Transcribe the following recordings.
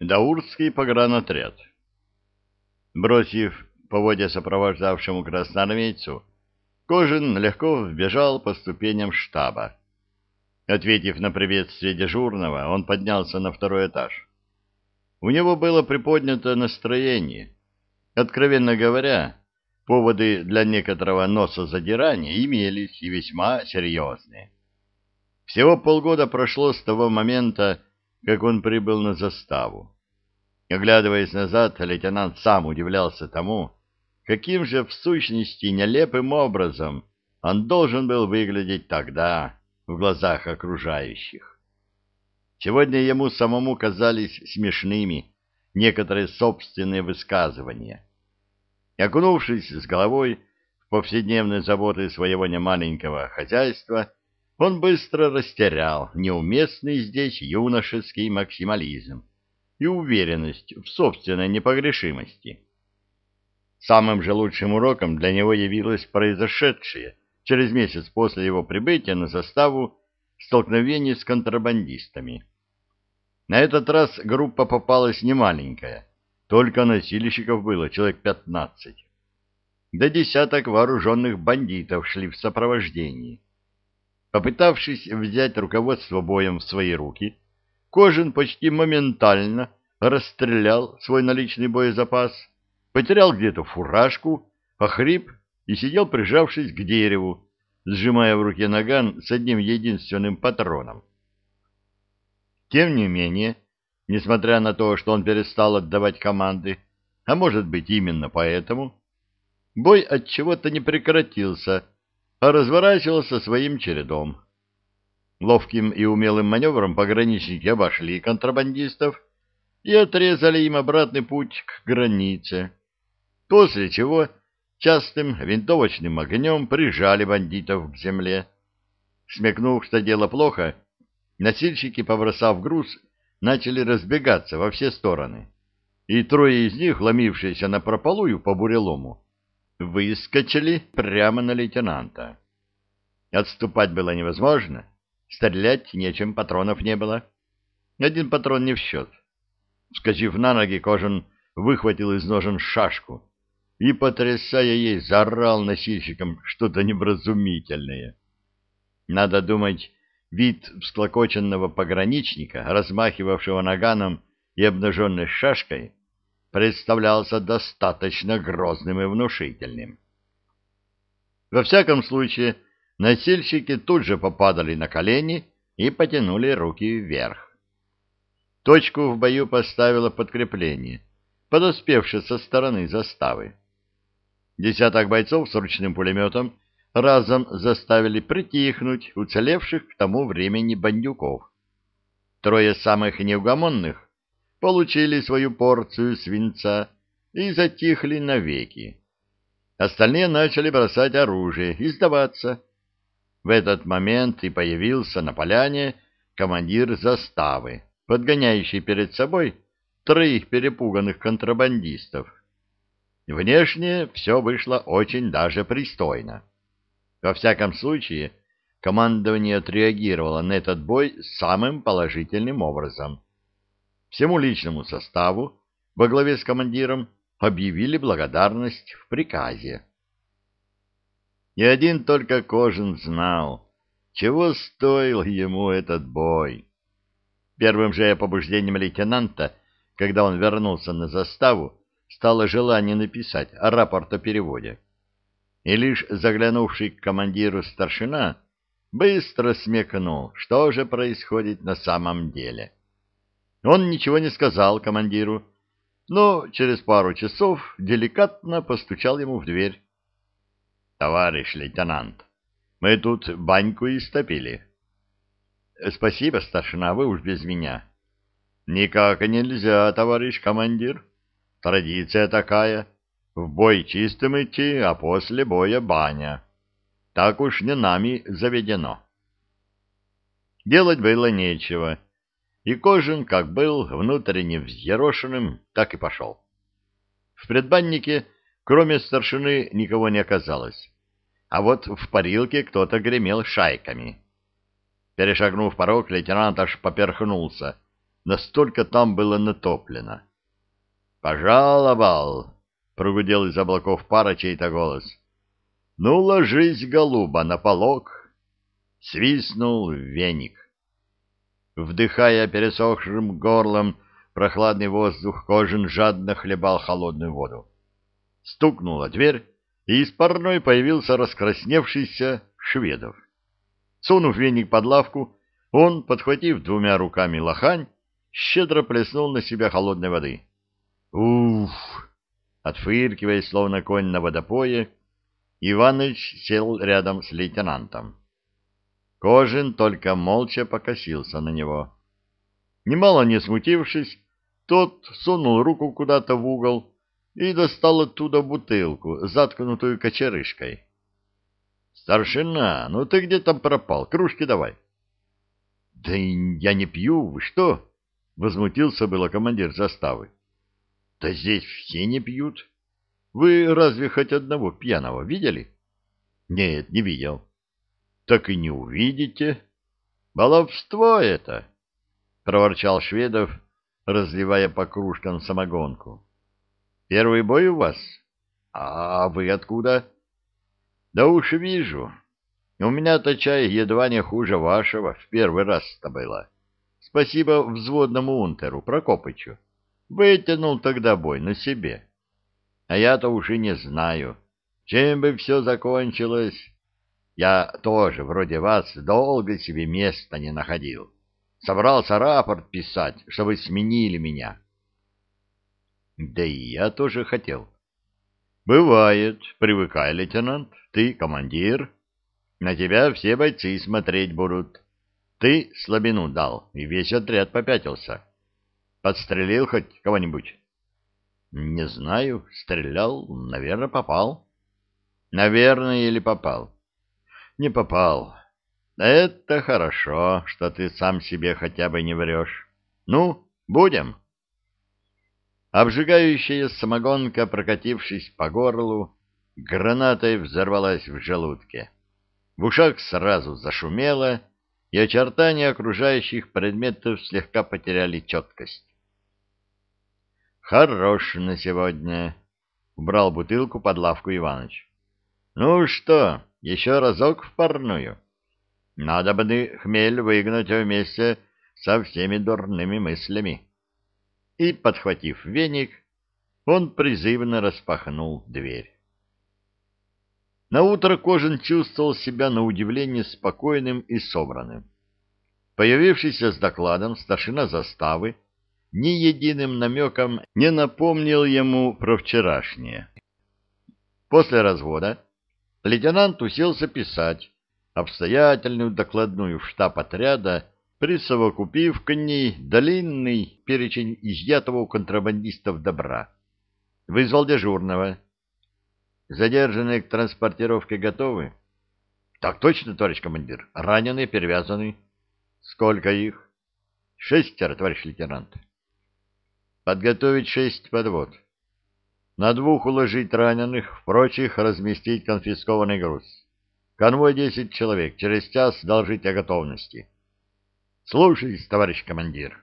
Даурский погранотряд. Бросив поводья сопровождавшему красноармейцу, Кожин легко вбежал по ступеням штаба. Ответив на приветствие дежурного, он поднялся на второй этаж. У него было приподнято настроение. Откровенно говоря, поводы для некоторого носозадирания имелись и весьма серьезные. Всего полгода прошло с того момента, как он прибыл на заставу. Оглядываясь назад, лейтенант сам удивлялся тому, каким же в сущности нелепым образом он должен был выглядеть тогда в глазах окружающих. Сегодня ему самому казались смешными некоторые собственные высказывания. Окунувшись с головой в повседневные заботы своего немаленького хозяйства, он быстро растерял неуместный здесь юношеский максимализм и уверенность в собственной непогрешимости. Самым же лучшим уроком для него явилось произошедшее через месяц после его прибытия на заставу столкновение с контрабандистами. На этот раз группа попалась немаленькая, только носильщиков было человек пятнадцать. До десяток вооруженных бандитов шли в сопровождении. Попытавшись взять руководство боем в свои руки, Кожин почти моментально расстрелял свой наличный боезапас, потерял где-то фуражку, охрип и сидел, прижавшись к дереву, сжимая в руке наган с одним единственным патроном. Тем не менее, несмотря на то, что он перестал отдавать команды, а может быть именно поэтому, бой от чего-то не прекратился, а разворачивался своим чередом. Ловким и умелым маневром пограничники обошли контрабандистов и отрезали им обратный путь к границе, после чего частым винтовочным огнем прижали бандитов к земле. Смекнув, что дело плохо, носильщики, побросав груз, начали разбегаться во все стороны, и трое из них, ломившиеся на прополую по бурелому, выскочили прямо на лейтенанта. Отступать было невозможно, стрелять нечем, патронов не было. Один патрон не в счет. Вскочив на ноги, Кожан выхватил из ножен шашку и, потрясая ей, заорал носильщикам что-то невразумительное. Надо думать, вид всклокоченного пограничника, размахивавшего наганом и обнаженной шашкой, представлялся достаточно грозным и внушительным. Во всяком случае, носильщики тут же попадали на колени и потянули руки вверх. Точку в бою поставило подкрепление, подоспевшее со стороны заставы. Десяток бойцов с ручным пулеметом разом заставили притихнуть уцелевших к тому времени бандюков. Трое самых неугомонных получили свою порцию свинца и затихли навеки. Остальные начали бросать оружие и сдаваться. В этот момент и появился на поляне командир заставы, подгоняющий перед собой троих перепуганных контрабандистов. Внешне все вышло очень даже пристойно. Во всяком случае, командование отреагировало на этот бой самым положительным образом. Всему личному составу во главе с командиром объявили благодарность в приказе. И один только Кожин знал, чего стоил ему этот бой. Первым же побуждением лейтенанта, когда он вернулся на заставу, стало желание написать рапорт о переводе. И лишь заглянувший к командиру старшина быстро смекнул, что же происходит на самом деле. Он ничего не сказал командиру, но через пару часов деликатно постучал ему в дверь. — Товарищ лейтенант, мы тут баньку истопили. — Спасибо, старшина, вы уж без меня. — Никак нельзя, товарищ командир. Традиция такая. В бой чистым идти, а после боя баня. Так уж не нами заведено. Делать было нечего. — и Кожин, как был внутренне взъерошенным, так и пошел. В предбаннике, кроме старшины, никого не оказалось, а вот в парилке кто-то гремел шайками. Перешагнув порог, лейтенант аж поперхнулся, настолько там было натоплено. «Пожаловал!» — прогудел из облаков пара чей-то голос. «Ну, ложись, голуба, на полок!» Свистнул веник. Вдыхая пересохшим горлом прохладный воздух, Кожин жадно хлебал холодную воду. Стукнула дверь, и из парной появился раскрасневшийся Шведов. Сунув веник под лавку, он, подхватив двумя руками лохань, щедро плеснул на себя холодной воды. Уф! Отфыркивая, словно конь на водопое, Иваныч сел рядом с лейтенантом. Кожин только молча покосился на него. Немало не смутившись, тот сунул руку куда-то в угол и достал оттуда бутылку, заткнутую кочерышкой. — Старшина, ну ты где там пропал? Кружки давай. — Да я не пью, вы что? — возмутился было командир заставы. — Да здесь все не пьют. Вы разве хоть одного пьяного видели? — Нет, не видел. — Так и не увидите. Баловство это, — проворчал Шведов, разливая по кружкам самогонку. — Первый бой у вас? А вы откуда? — Да уж вижу. У меня-то чай едва не хуже вашего в первый раз-то было. Спасибо взводному унтеру Прокопычу. Вытянул тогда бой на себе. А я-то уж и не знаю, чем бы все закончилось. Я тоже, вроде вас, долго себе места не находил. Собрался рапорт писать, чтобы сменили меня. Да и я тоже хотел. Бывает, привыкай, лейтенант, ты командир. На тебя все бойцы смотреть будут. Ты слабину дал, и весь отряд попятился. Подстрелил хоть кого-нибудь? Не знаю, стрелял, наверное, попал. Наверное, или попал? Не попал. Это хорошо, что ты сам себе хотя бы не врешь. Ну, будем. Обжигающая самогонка, прокатившись по горлу, гранатой взорвалась в желудке. В ушах сразу зашумело, и очертания окружающих предметов слегка потеряли четкость. «Хорош на сегодня», — убрал бутылку под лавку Иваныч. «Ну что, еще разок в парную?» Надо бы хмель выгнать вместе со всеми дурными мыслями. И, подхватив веник, он призывно распахнул дверь. На утро Кожин чувствовал себя на удивление спокойным и собранным. Появившийся с докладом старшина заставы ни единым намеком не напомнил ему про вчерашнее. После развода лейтенант уселся писать, обстоятельную докладную в штаб отряда, присовокупив к ней длинный перечень изъятого у контрабандистов добра. Вызвал дежурного. Задержанные к транспортировке готовы? Так точно, товарищ командир. Раненые перевязаны. Сколько их? Шестеро, товарищ лейтенант. Подготовить шесть подвод. На двух уложить раненых, в прочих разместить конфискованный груз. Конвой десять человек. Через час должить о готовности. Слушаюсь, товарищ командир.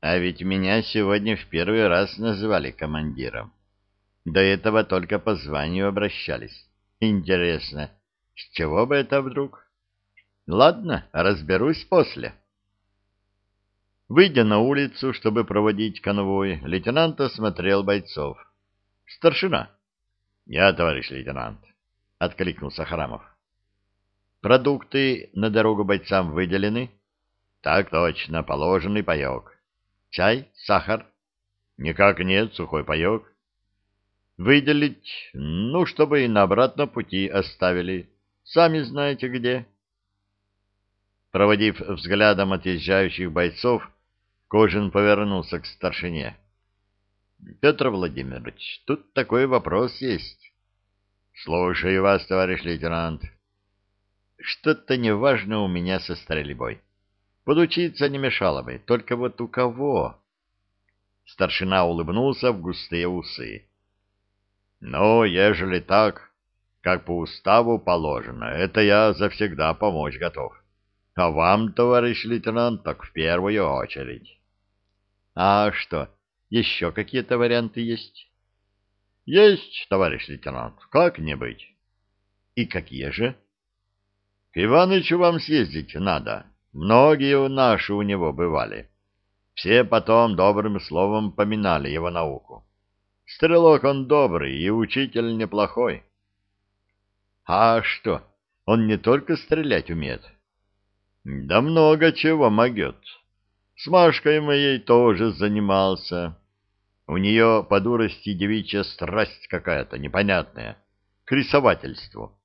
А ведь меня сегодня в первый раз называли командиром. До этого только по званию обращались. Интересно, с чего бы это вдруг? Ладно, разберусь после. Выйдя на улицу, чтобы проводить конвой, лейтенант осмотрел бойцов. Старшина. Я, товарищ лейтенант. — откликнулся Храмов. «Продукты на дорогу бойцам выделены?» «Так точно, положенный паек. Чай, сахар?» «Никак нет, сухой паек». «Выделить, ну, чтобы и на обратном пути оставили. Сами знаете где». Проводив взглядом отъезжающих бойцов, Кожин повернулся к старшине. — Петр Владимирович, тут такой вопрос есть. Слушаю вас, товарищ лейтенант. Что-то неважно у меня со стрельбой. Подучиться не мешало бы, только вот у кого? Старшина улыбнулся в густые усы. Ну, ежели так, как по уставу положено, это я завсегда помочь готов. А вам, товарищ лейтенант, так в первую очередь. А что, еще какие-то варианты есть? Есть, товарищ лейтенант, как не быть. И какие же? К Иванычу вам съездить надо. Многие наши у него бывали. Все потом добрым словом поминали его науку. Стрелок он добрый и учитель неплохой. А что, он не только стрелять умеет? Да много чего могет. С Машкой моей тоже занимался. У нее по дурости девичья страсть какая-то непонятная, к рисовательству.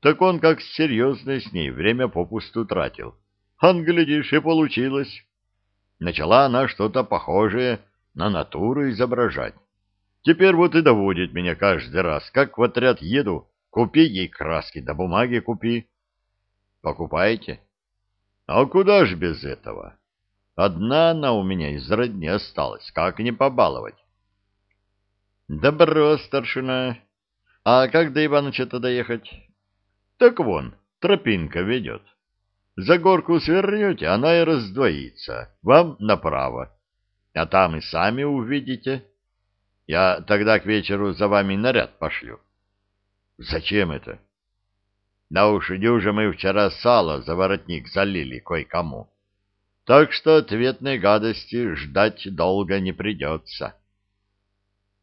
Так он как серьезно с ней время попусту тратил. Ан, глядишь, и получилось. Начала она что-то похожее на натуру изображать. Теперь вот и доводит меня каждый раз, как в отряд еду, купи ей краски, да бумаги купи. Покупаете? А куда ж без этого? Одна она у меня из родни осталась, как не побаловать. Добро, старшина. А как до Иваныча-то доехать? Так вон, тропинка ведет. За горку свернете, она и раздвоится. Вам направо. А там и сами увидите. Я тогда к вечеру за вами наряд пошлю. Зачем это? Да уж, дюже мы вчера сало за воротник залили кое-кому. Так что ответной гадости ждать долго не придется.